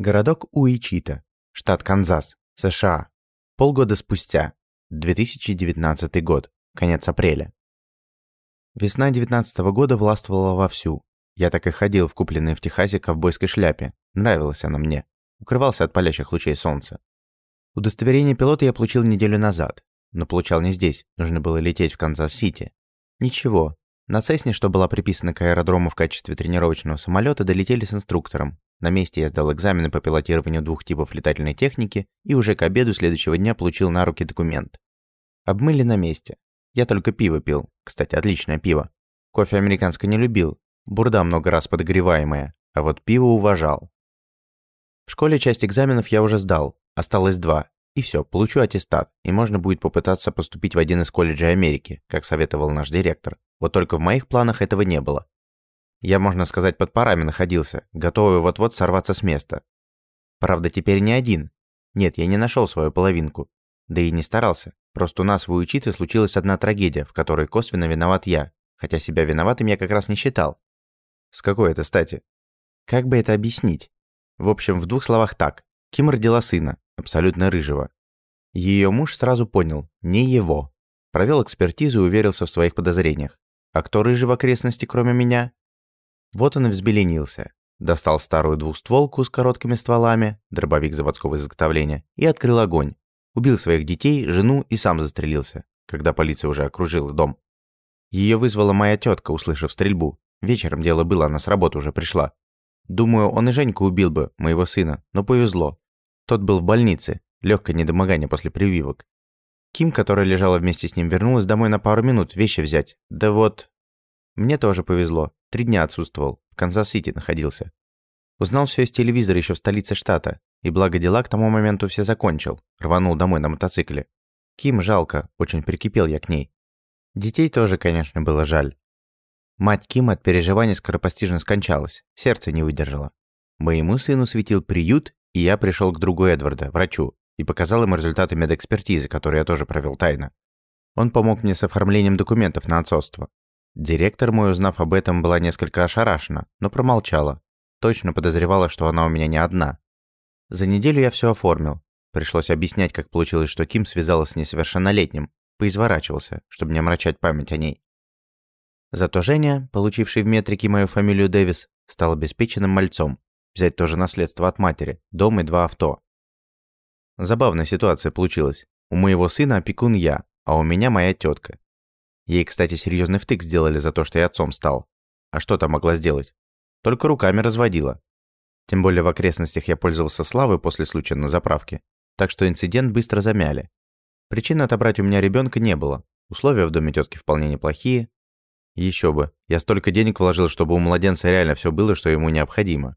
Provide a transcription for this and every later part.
Городок Уичита, штат Канзас, США. Полгода спустя, 2019 год, конец апреля. Весна 19 года властвовала вовсю. Я так и ходил в купленной в Техасе ковбойской шляпе. Нравилась она мне. Укрывался от палящих лучей солнца. Удостоверение пилота я получил неделю назад. Но получал не здесь, нужно было лететь в Канзас-Сити. Ничего. На Цессне, что была приписана к аэродрому в качестве тренировочного самолета, долетели с инструктором. На месте я сдал экзамены по пилотированию двух типов летательной техники и уже к обеду следующего дня получил на руки документ. Обмыли на месте. Я только пиво пил. Кстати, отличное пиво. Кофе американское не любил. Бурда много раз подогреваемая. А вот пиво уважал. В школе часть экзаменов я уже сдал. Осталось два. И все, получу аттестат, и можно будет попытаться поступить в один из колледжей Америки, как советовал наш директор. Вот только в моих планах этого не было. Я, можно сказать, под парами находился, готовый вот-вот сорваться с места. Правда, теперь не один. Нет, я не нашел свою половинку. Да и не старался. Просто у нас в Уичите случилась одна трагедия, в которой косвенно виноват я, хотя себя виноватым я как раз не считал. С какой это стати? Как бы это объяснить? В общем, в двух словах так. Ким родила сына, абсолютно рыжего. Ее муж сразу понял, не его. Провел экспертизу и уверился в своих подозрениях. А кто рыжий в окрестности, кроме меня? Вот он и взбеленился. Достал старую двухстволку с короткими стволами, дробовик заводского изготовления, и открыл огонь. Убил своих детей, жену и сам застрелился, когда полиция уже окружила дом. Ее вызвала моя тетка, услышав стрельбу. Вечером дело было, она с работы уже пришла. Думаю, он и Женьку убил бы, моего сына, но повезло. Тот был в больнице, легкое недомогание после прививок. Ким, которая лежала вместе с ним, вернулась домой на пару минут вещи взять. Да вот... Мне тоже повезло. Три дня отсутствовал. В Канзас-Сити находился. Узнал все из телевизора еще в столице штата. И благо дела к тому моменту все закончил. Рванул домой на мотоцикле. Ким жалко, очень прикипел я к ней. Детей тоже, конечно, было жаль. Мать Ким от переживаний скоропостижно скончалась. Сердце не выдержало. Моему сыну светил приют, и я пришел к другу Эдварда, врачу, и показал ему результаты медэкспертизы, которые я тоже провел тайно. Он помог мне с оформлением документов на отцовство. Директор мой, узнав об этом, была несколько ошарашена, но промолчала. Точно подозревала, что она у меня не одна. За неделю я все оформил. Пришлось объяснять, как получилось, что Ким связалась с несовершеннолетним. Поизворачивался, чтобы не омрачать память о ней. Зато Женя, получивший в метрике мою фамилию Дэвис, стал обеспеченным мальцом. Взять тоже наследство от матери, дом и два авто. Забавная ситуация получилась. У моего сына опекун я, а у меня моя тетка. Ей, кстати, серьезный втык сделали за то, что я отцом стал. А что там могла сделать? Только руками разводила. Тем более в окрестностях я пользовался славой после случая на заправке. Так что инцидент быстро замяли. Причин отобрать у меня ребенка не было. Условия в доме тетки вполне неплохие. Еще бы, я столько денег вложил, чтобы у младенца реально все было, что ему необходимо.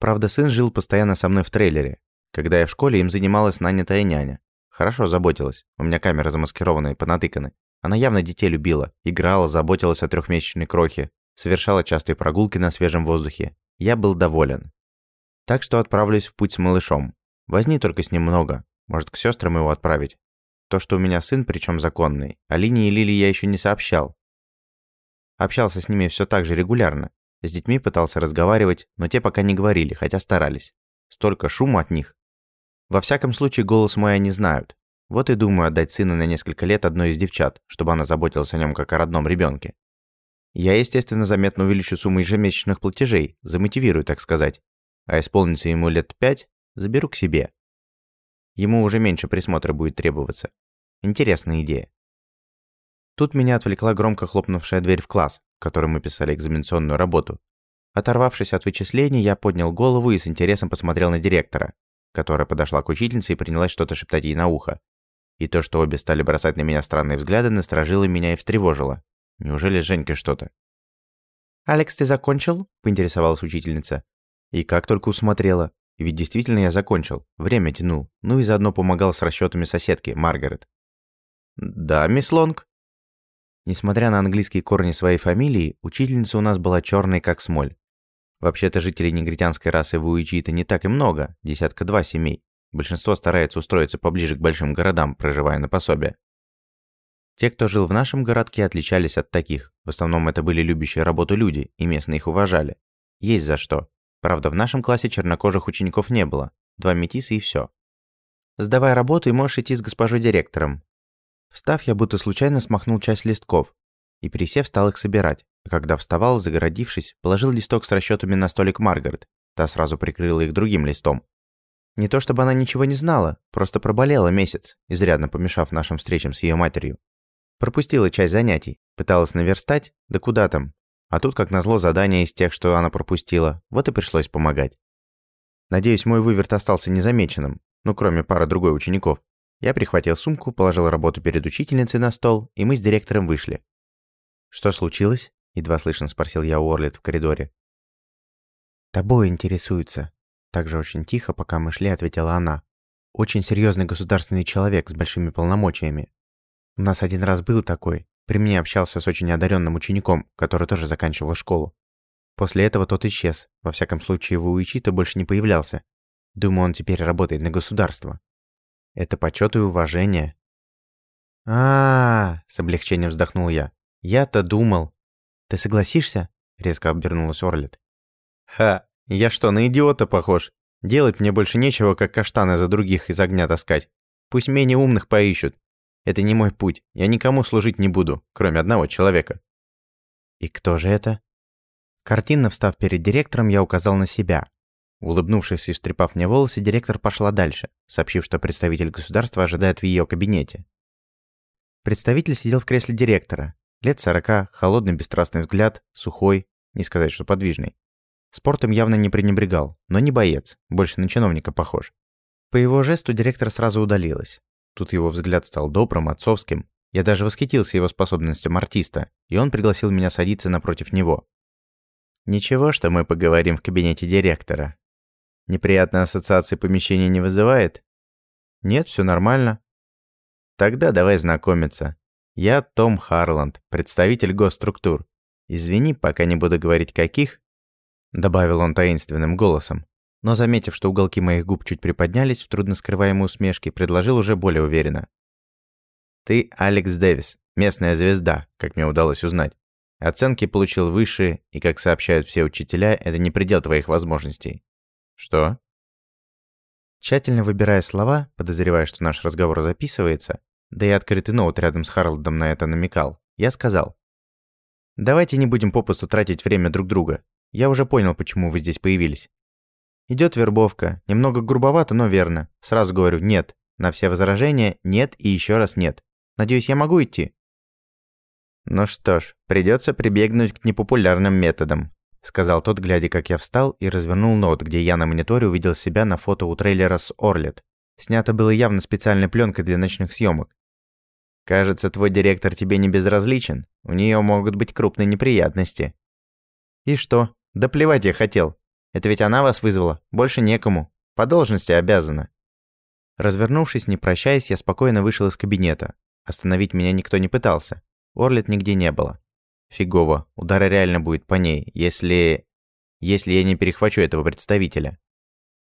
Правда, сын жил постоянно со мной в трейлере. Когда я в школе, им занималась нанятая няня. Хорошо заботилась. У меня камеры замаскированные, понатыканы. Она явно детей любила, играла, заботилась о трехмесячной крохе, совершала частые прогулки на свежем воздухе. Я был доволен. Так что отправлюсь в путь с малышом. Возни только с ним много. Может, к сестрам его отправить. То, что у меня сын, причем законный. О Лине и Лили я еще не сообщал. Общался с ними все так же регулярно. С детьми пытался разговаривать, но те пока не говорили, хотя старались. Столько шума от них. Во всяком случае, голос мой они знают. Вот и думаю отдать сына на несколько лет одной из девчат, чтобы она заботилась о нем как о родном ребенке. Я, естественно, заметно увеличу сумму ежемесячных платежей, замотивирую, так сказать. А исполнится ему лет пять, заберу к себе. Ему уже меньше присмотра будет требоваться. Интересная идея. Тут меня отвлекла громко хлопнувшая дверь в класс, в котором мы писали экзаменационную работу. Оторвавшись от вычислений, я поднял голову и с интересом посмотрел на директора, которая подошла к учительнице и принялась что-то шептать ей на ухо. И то, что обе стали бросать на меня странные взгляды, насторожило меня и встревожило. Неужели с Женькой что-то? «Алекс, ты закончил?» – поинтересовалась учительница. И как только усмотрела. Ведь действительно я закончил. Время тянул. Ну и заодно помогал с расчетами соседки, Маргарет. «Да, мисс Лонг». Несмотря на английские корни своей фамилии, учительница у нас была черной как смоль. Вообще-то жителей негритянской расы в Уичи-то не так и много, десятка-два семей. Большинство старается устроиться поближе к большим городам, проживая на пособие. Те, кто жил в нашем городке, отличались от таких. В основном это были любящие работу люди, и местные их уважали. Есть за что. Правда, в нашем классе чернокожих учеников не было. Два метиса и все. Сдавай работу и можешь идти с госпожой директором. Встав, я будто случайно смахнул часть листков и, пересев, стал их собирать. А когда вставал, загородившись, положил листок с расчетами на столик Маргарет. Та сразу прикрыла их другим листом. Не то чтобы она ничего не знала, просто проболела месяц, изрядно помешав нашим встречам с ее матерью. Пропустила часть занятий, пыталась наверстать, да куда там. А тут, как назло, задание из тех, что она пропустила, вот и пришлось помогать. Надеюсь, мой выверт остался незамеченным, ну кроме пары другой учеников. Я прихватил сумку, положил работу перед учительницей на стол, и мы с директором вышли. «Что случилось?» – едва слышно спросил я у Орлет в коридоре. «Тобой интересуется», – также очень тихо, пока мы шли, ответила она. «Очень серьезный государственный человек с большими полномочиями. У нас один раз был такой. При мне общался с очень одаренным учеником, который тоже заканчивал школу. После этого тот исчез. Во всяком случае, в Уичито больше не появлялся. Думаю, он теперь работает на государство. Это почет и уважение. А, -а, -а с облегчением вздохнул я. Я-то думал. Ты согласишься? Резко обернулась Орлет. Ха, я что, на идиота похож? Делать мне больше нечего, как каштаны за других из огня таскать. Пусть менее умных поищут. Это не мой путь. Я никому служить не буду, кроме одного человека. И кто же это? Картинно встав перед директором, я указал на себя. Улыбнувшись и встрепав мне волосы, директор пошла дальше, сообщив, что представитель государства ожидает в ее кабинете. Представитель сидел в кресле директора. Лет сорока, холодный бесстрастный взгляд, сухой, не сказать, что подвижный. Спортом явно не пренебрегал, но не боец, больше на чиновника похож. По его жесту директор сразу удалилась. Тут его взгляд стал добрым, отцовским. Я даже восхитился его способностям артиста, и он пригласил меня садиться напротив него. «Ничего, что мы поговорим в кабинете директора. Неприятной ассоциации помещения не вызывает?» «Нет, все нормально». «Тогда давай знакомиться. Я Том Харланд, представитель госструктур. Извини, пока не буду говорить каких», — добавил он таинственным голосом но, заметив, что уголки моих губ чуть приподнялись в трудно скрываемой усмешке, предложил уже более уверенно. «Ты Алекс Дэвис, местная звезда, как мне удалось узнать. Оценки получил высшие, и, как сообщают все учителя, это не предел твоих возможностей». «Что?» Тщательно выбирая слова, подозревая, что наш разговор записывается, да и открытый ноут рядом с Харлдом на это намекал, я сказал. «Давайте не будем попусту тратить время друг друга. Я уже понял, почему вы здесь появились. Идет вербовка. Немного грубовато, но верно. Сразу говорю «нет». На все возражения «нет» и еще раз «нет». Надеюсь, я могу идти? Ну что ж, придется прибегнуть к непопулярным методам, сказал тот, глядя, как я встал и развернул ноут, где я на мониторе увидел себя на фото у трейлера с Орлет. Снято было явно специальной пленкой для ночных съемок. Кажется, твой директор тебе не безразличен. У нее могут быть крупные неприятности. И что? Да плевать я хотел. Это ведь она вас вызвала, больше некому. По должности обязана». Развернувшись, не прощаясь, я спокойно вышел из кабинета. Остановить меня никто не пытался. Орлет нигде не было. Фигово, удар реально будет по ней, если... Если я не перехвачу этого представителя.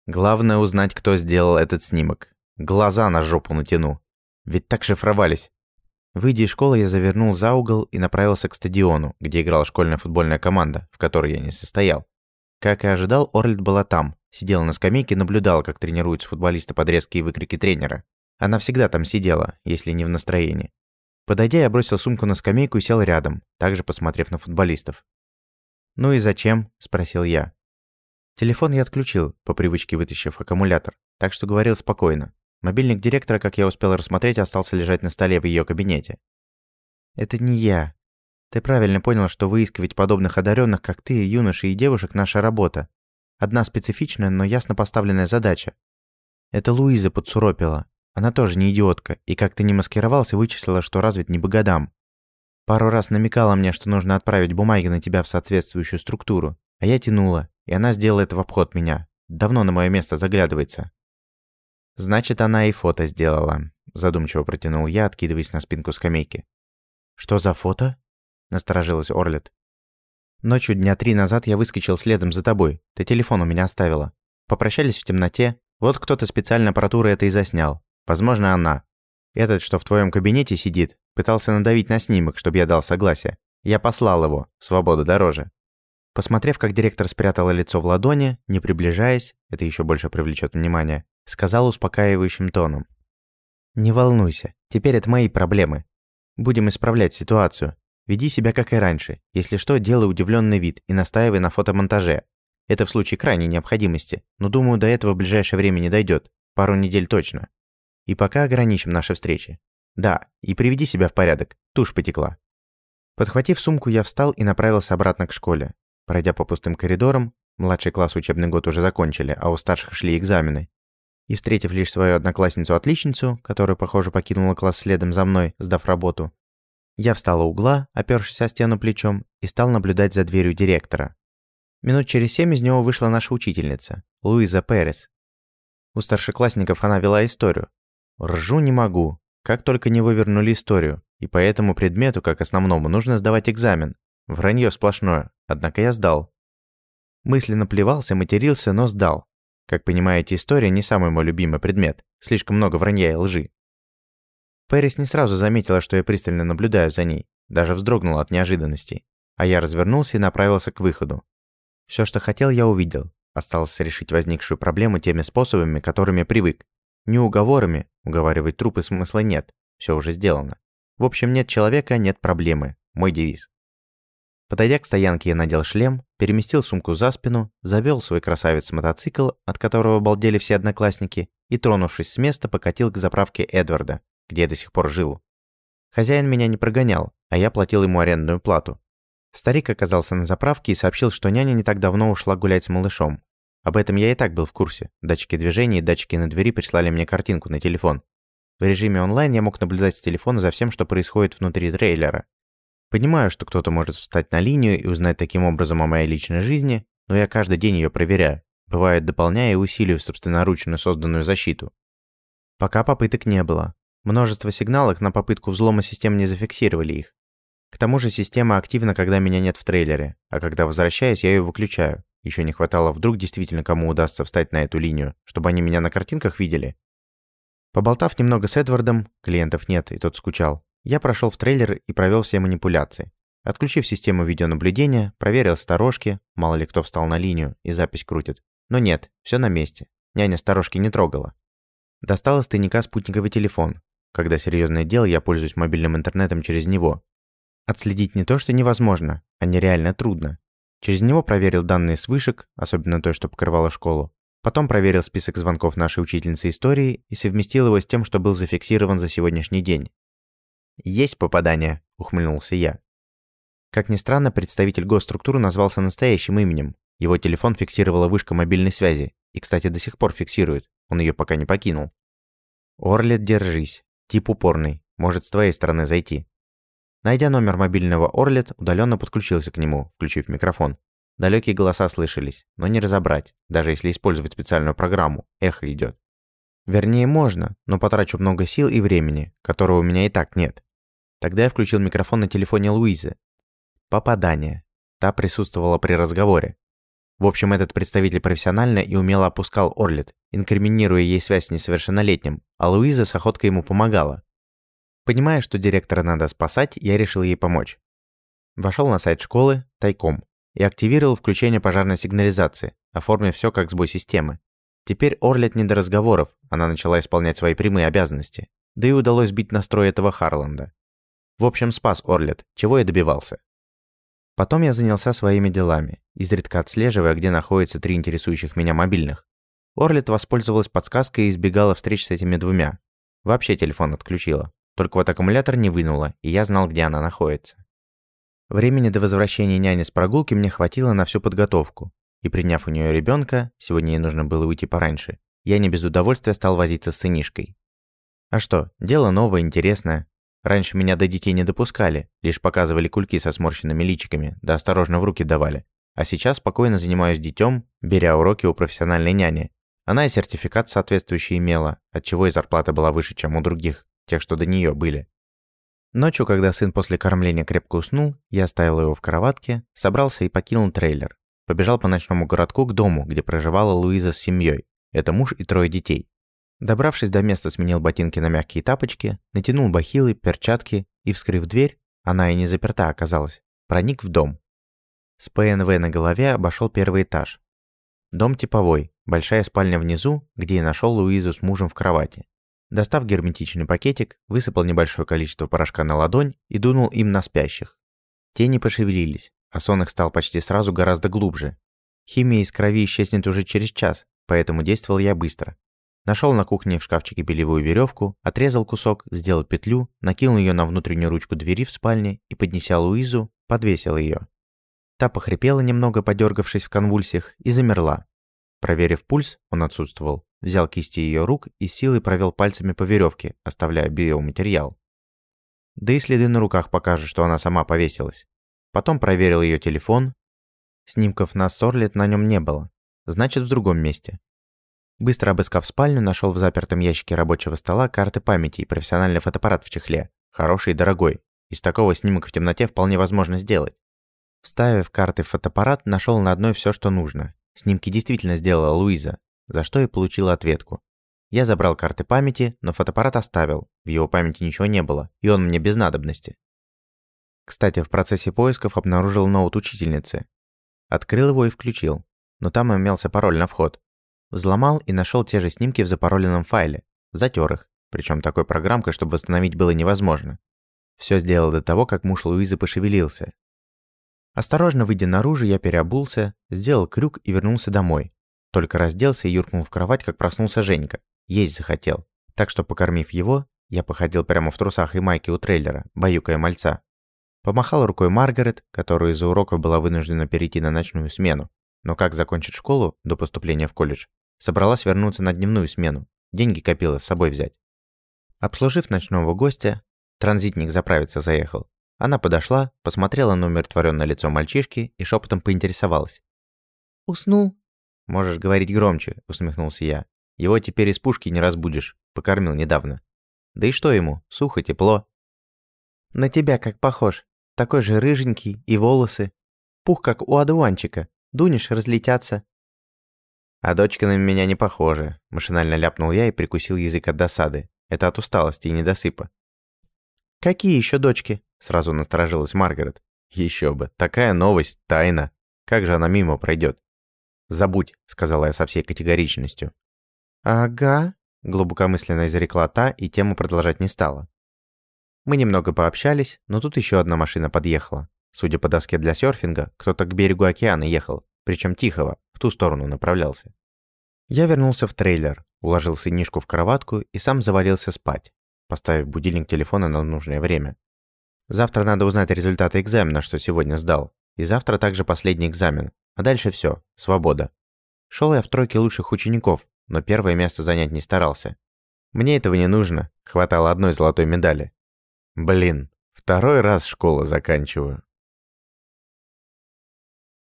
Главное узнать, кто сделал этот снимок. Глаза на жопу натяну. Ведь так шифровались. Выйдя из школы, я завернул за угол и направился к стадиону, где играла школьная футбольная команда, в которой я не состоял. Как и ожидал, Орлет была там. Сидела на скамейке и наблюдала, как тренируются футболисты под резкие выкрики тренера. Она всегда там сидела, если не в настроении. Подойдя, я бросил сумку на скамейку и сел рядом, также посмотрев на футболистов. «Ну и зачем?» – спросил я. Телефон я отключил, по привычке вытащив аккумулятор, так что говорил спокойно. Мобильник директора, как я успел рассмотреть, остался лежать на столе в ее кабинете. «Это не я», ты правильно понял, что выискивать подобных одаренных, как ты, юноши и девушек, наша работа. Одна специфичная, но ясно поставленная задача. Это Луиза подсуропила. Она тоже не идиотка, и как ты не маскировался, вычислила, что развит не богодам. Пару раз намекала мне, что нужно отправить бумаги на тебя в соответствующую структуру, а я тянула, и она сделала это в обход меня. Давно на мое место заглядывается. Значит, она и фото сделала, задумчиво протянул я, откидываясь на спинку скамейки. Что за фото? насторожилась Орлет. Ночью дня три назад я выскочил следом за тобой. Ты телефон у меня оставила. Попрощались в темноте. Вот кто-то специально аппаратуры это и заснял. Возможно, она. Этот, что в твоем кабинете сидит, пытался надавить на снимок, чтобы я дал согласие. Я послал его. Свобода дороже. Посмотрев, как директор спрятала лицо в ладони, не приближаясь, это еще больше привлечет внимание, сказал успокаивающим тоном. «Не волнуйся, теперь это мои проблемы. Будем исправлять ситуацию. Веди себя как и раньше. Если что, делай удивленный вид и настаивай на фотомонтаже. Это в случае крайней необходимости, но думаю, до этого в ближайшее время не дойдет. Пару недель точно. И пока ограничим наши встречи. Да, и приведи себя в порядок. Тушь потекла. Подхватив сумку, я встал и направился обратно к школе. Пройдя по пустым коридорам, младший класс учебный год уже закончили, а у старших шли экзамены. И встретив лишь свою одноклассницу-отличницу, которая, похоже, покинула класс следом за мной, сдав работу, я встал у угла, опёршись о стену плечом, и стал наблюдать за дверью директора. Минут через семь из него вышла наша учительница, Луиза Перес. У старшеклассников она вела историю. Ржу не могу, как только не вывернули историю, и по этому предмету, как основному, нужно сдавать экзамен. Вранье сплошное, однако я сдал. Мысленно плевался, матерился, но сдал. Как понимаете, история не самый мой любимый предмет, слишком много вранья и лжи. Пэрис не сразу заметила, что я пристально наблюдаю за ней, даже вздрогнула от неожиданности, а я развернулся и направился к выходу. Все, что хотел, я увидел. Осталось решить возникшую проблему теми способами, которыми привык. Не уговорами, уговаривать трупы смысла нет, все уже сделано. В общем, нет человека, нет проблемы. Мой девиз. Подойдя к стоянке, я надел шлем, переместил сумку за спину, завел свой красавец-мотоцикл, от которого балдели все одноклассники, и, тронувшись с места, покатил к заправке Эдварда, где я до сих пор жил. Хозяин меня не прогонял, а я платил ему арендную плату. Старик оказался на заправке и сообщил, что няня не так давно ушла гулять с малышом. Об этом я и так был в курсе. Датчики движения и датчики на двери прислали мне картинку на телефон. В режиме онлайн я мог наблюдать с телефона за всем, что происходит внутри трейлера. Понимаю, что кто-то может встать на линию и узнать таким образом о моей личной жизни, но я каждый день ее проверяю, бывает дополняя и усиливаю собственноручно созданную защиту. Пока попыток не было. Множество сигналов на попытку взлома систем не зафиксировали их. К тому же система активна, когда меня нет в трейлере, а когда возвращаюсь, я ее выключаю. Еще не хватало вдруг действительно кому удастся встать на эту линию, чтобы они меня на картинках видели. Поболтав немного с Эдвардом, клиентов нет, и тот скучал, я прошел в трейлер и провел все манипуляции. Отключив систему видеонаблюдения, проверил сторожки, мало ли кто встал на линию и запись крутит. Но нет, все на месте. Няня сторожки не трогала. Достал из тайника спутниковый телефон, когда серьезное дело, я пользуюсь мобильным интернетом через него. Отследить не то, что невозможно, а нереально трудно. Через него проверил данные с вышек, особенно той, что покрывала школу. Потом проверил список звонков нашей учительницы истории и совместил его с тем, что был зафиксирован за сегодняшний день. «Есть попадание», — ухмыльнулся я. Как ни странно, представитель госструктуры назвался настоящим именем. Его телефон фиксировала вышка мобильной связи. И, кстати, до сих пор фиксирует. Он ее пока не покинул. «Орлет, держись. Тип упорный, может с твоей стороны зайти. Найдя номер мобильного Орлет, удаленно подключился к нему, включив микрофон. Далекие голоса слышались, но не разобрать, даже если использовать специальную программу, эхо идет. Вернее, можно, но потрачу много сил и времени, которого у меня и так нет. Тогда я включил микрофон на телефоне Луизы. Попадание. Та присутствовала при разговоре. В общем, этот представитель профессионально и умело опускал Орлет, инкриминируя ей связь с несовершеннолетним, а Луиза с охоткой ему помогала. Понимая, что директора надо спасать, я решил ей помочь. Вошел на сайт школы тайком и активировал включение пожарной сигнализации, оформив все как сбой системы. Теперь Орлет не до разговоров, она начала исполнять свои прямые обязанности. Да и удалось сбить настрой этого Харланда. В общем, спас Орлет, чего я добивался. Потом я занялся своими делами, изредка отслеживая, где находятся три интересующих меня мобильных. Орлет воспользовалась подсказкой и избегала встреч с этими двумя. Вообще телефон отключила. Только вот аккумулятор не вынула, и я знал, где она находится. Времени до возвращения няни с прогулки мне хватило на всю подготовку. И приняв у нее ребенка, сегодня ей нужно было уйти пораньше, я не без удовольствия стал возиться с сынишкой. А что, дело новое, интересное. Раньше меня до детей не допускали, лишь показывали кульки со сморщенными личиками, да осторожно в руки давали. А сейчас спокойно занимаюсь детем, беря уроки у профессиональной няни. Она и сертификат соответствующий имела, отчего и зарплата была выше, чем у других, тех, что до нее были. Ночью, когда сын после кормления крепко уснул, я оставил его в кроватке, собрался и покинул трейлер. Побежал по ночному городку к дому, где проживала Луиза с семьей. Это муж и трое детей. Добравшись до места, сменил ботинки на мягкие тапочки, натянул бахилы, перчатки и, вскрыв дверь, она и не заперта оказалась, проник в дом. С ПНВ на голове обошел первый этаж. Дом типовой, большая спальня внизу, где и нашел Луизу с мужем в кровати. Достав герметичный пакетик, высыпал небольшое количество порошка на ладонь и дунул им на спящих. Те не пошевелились, а сон их стал почти сразу гораздо глубже. Химия из крови исчезнет уже через час, поэтому действовал я быстро. Нашел на кухне в шкафчике белевую веревку, отрезал кусок, сделал петлю, накинул ее на внутреннюю ручку двери в спальне и, поднеся Луизу, подвесил ее. Та похрипела немного, подергавшись в конвульсиях, и замерла. Проверив пульс, он отсутствовал, взял кисти ее рук и силой провел пальцами по веревке, оставляя биоматериал. Да и следы на руках покажут, что она сама повесилась. Потом проверил ее телефон. Снимков на Сорлет на нем не было. Значит, в другом месте. Быстро обыскав спальню, нашел в запертом ящике рабочего стола карты памяти и профессиональный фотоаппарат в чехле. Хороший и дорогой. Из такого снимок в темноте вполне возможно сделать. Вставив карты в фотоаппарат, нашел на одной все, что нужно. Снимки действительно сделала Луиза, за что и получила ответку. Я забрал карты памяти, но фотоаппарат оставил. В его памяти ничего не было, и он мне без надобности. Кстати, в процессе поисков обнаружил ноут учительницы. Открыл его и включил, но там имелся пароль на вход. Взломал и нашел те же снимки в запароленном файле. Затер их, причем такой программкой, чтобы восстановить было невозможно. Все сделал до того, как муж Луизы пошевелился. Осторожно выйдя наружу, я переобулся, сделал крюк и вернулся домой. Только разделся и юркнул в кровать, как проснулся Женька. Есть захотел. Так что, покормив его, я походил прямо в трусах и майке у трейлера, баюкая мальца. Помахал рукой Маргарет, которая из-за уроков была вынуждена перейти на ночную смену. Но как закончить школу до поступления в колледж, Собралась вернуться на дневную смену. Деньги копила с собой взять. Обслужив ночного гостя, транзитник заправиться заехал. Она подошла, посмотрела на умиротворенное лицо мальчишки и шепотом поинтересовалась. «Уснул?» «Можешь говорить громче», — усмехнулся я. «Его теперь из пушки не разбудишь. Покормил недавно». «Да и что ему? Сухо, тепло». «На тебя как похож. Такой же рыженький и волосы. Пух, как у одуванчика. Дунешь, разлетятся. «А дочка на меня не похожа», – машинально ляпнул я и прикусил язык от досады. Это от усталости и недосыпа. «Какие еще дочки?» – сразу насторожилась Маргарет. Еще бы, такая новость, тайна. Как же она мимо пройдет? «Забудь», – сказала я со всей категоричностью. «Ага», – глубокомысленно изрекла та и тему продолжать не стала. Мы немного пообщались, но тут еще одна машина подъехала. Судя по доске для серфинга, кто-то к берегу океана ехал, причем тихого, в ту сторону направлялся. Я вернулся в трейлер, уложил сынишку в кроватку и сам завалился спать, поставив будильник телефона на нужное время. Завтра надо узнать результаты экзамена, что сегодня сдал. И завтра также последний экзамен. А дальше все, свобода. Шел я в тройке лучших учеников, но первое место занять не старался. Мне этого не нужно, хватало одной золотой медали. Блин, второй раз школу заканчиваю.